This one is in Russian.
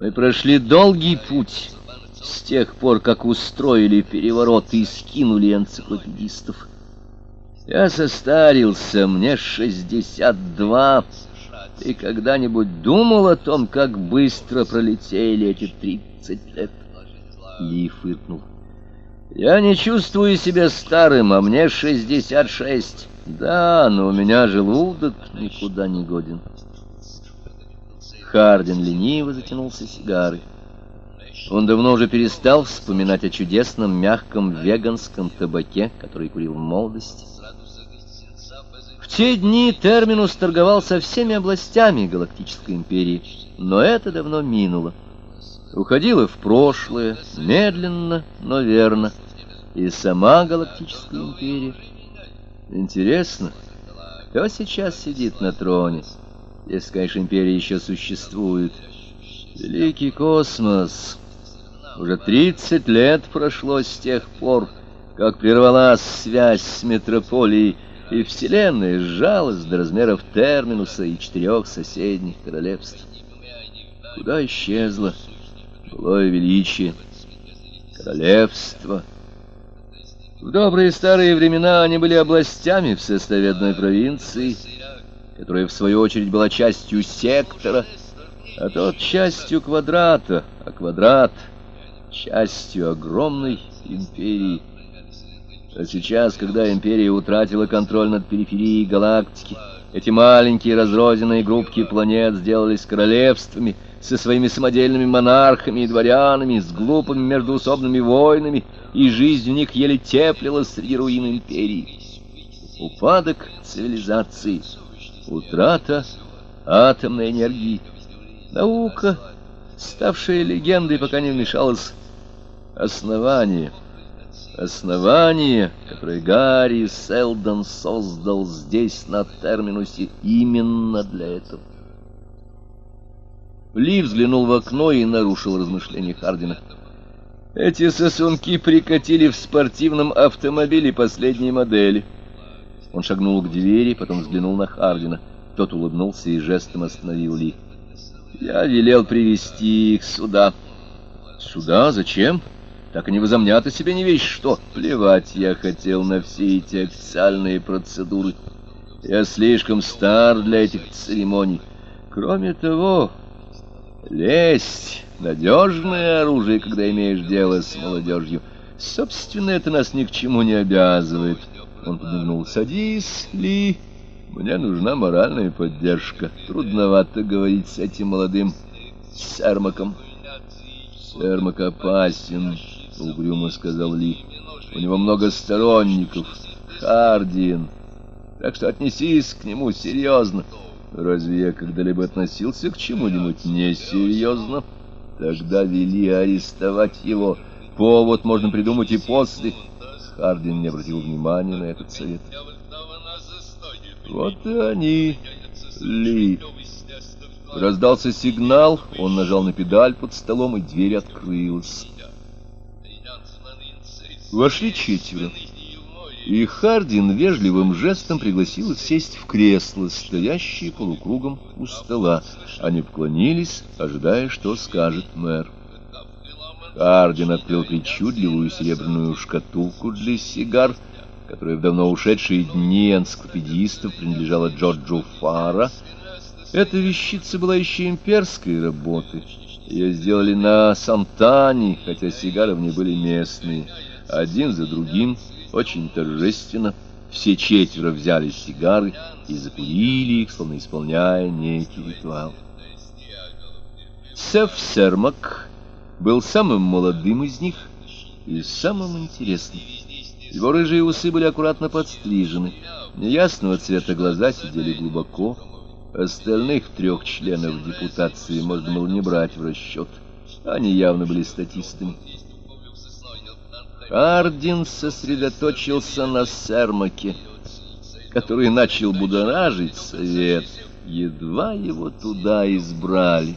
Мы прошли долгий путь с тех пор, как устроили переворот и скинули энциклопедистов. Я состарился, мне шестьдесят два. Ты когда-нибудь думал о том, как быстро пролетели эти тридцать лет? Ли фыркнул. Я не чувствую себя старым, а мне шестьдесят шесть. Да, но у меня желудок никуда не годен. Хардин лениво затянулся сигарой. Он давно уже перестал вспоминать о чудесном мягком веганском табаке, который курил в молодости. В те дни терминус торговал со всеми областями Галактической империи, но это давно минуло. Уходило в прошлое, медленно, но верно, и сама Галактическая империя. Интересно, кто сейчас сидит на троне? Если, конечно, империя еще существует. Великий космос. Уже тридцать лет прошло с тех пор, как прервалась связь с метрополией, и Вселенная сжалась до размеров Терминуса и четырех соседних королевств. Куда исчезло былое величие, королевство? В добрые старые времена они были областями в составе одной провинции — которая в свою очередь была частью сектора, а тот частью квадрата, а квадрат частью огромной империи. А сейчас, когда империя утратила контроль над периферией галактики, эти маленькие разрозненные группки планет сделались королевствами со своими самодельными монархами и дворянами, с глупыми междуусобными войнами, и жизнь в них еле теплилась среди руин империи. Упадок цивилизации — утрата атомной энергии. Наука, ставшая легендой, пока не вмешалась основание. Основание, которое Гарри Селдон создал здесь, на Терминусе, именно для этого. Ли взглянул в окно и нарушил размышления Хардина. Эти сосунки прикатили в спортивном автомобиле последней модели. Он шагнул к двери, потом взглянул на Хардина. Тот улыбнулся и жестом остановил Ли. «Я велел привести их сюда». «Сюда? Зачем? Так они возомнят о себе не вещь что. Плевать я хотел на все эти официальные процедуры. Я слишком стар для этих церемоний. Кроме того, лесть — надежное оружие, когда имеешь дело с молодежью. Собственно, это нас ни к чему не обязывает». Он подмигнул. «Садись, Ли, мне нужна моральная поддержка. Трудновато говорить с этим молодым Сермаком». «Сермак опасен», — угрюмо сказал Ли. «У него много сторонников. Хардин. Так что отнесись к нему серьезно». «Разве я когда-либо относился к чему-нибудь несерьезно?» «Тогда вели арестовать его. Повод можно придумать и после». Хардин не обратил внимания на этот совет. Вот и они, Ли. Раздался сигнал, он нажал на педаль под столом, и дверь открылась. Вошли четверо. И Хардин вежливым жестом пригласил их сесть в кресло, стоящие полукругом у стола. Они поклонились, ожидая, что скажет мэр. Арден открыл причудливую серебряную шкатулку для сигар, которая в давно ушедшие дни энциклопедистов принадлежала Джорджу Фара. Эта вещица была еще имперской работы. Ее сделали на Сантане, хотя сигары в ней были местные. Один за другим, очень торжественно, все четверо взяли сигары и закурили их, словно исполняя некий ритуал. Сеф Сермак был самым молодым из них и самым интересным. Его рыжие усы были аккуратно подстрижены, неясного цвета глаза сидели глубоко, остальных трех членов депутации можно было не брать в расчет, они явно были статистами. Ардин сосредоточился на Сермаке, который начал будоражить совет, едва его туда избрали.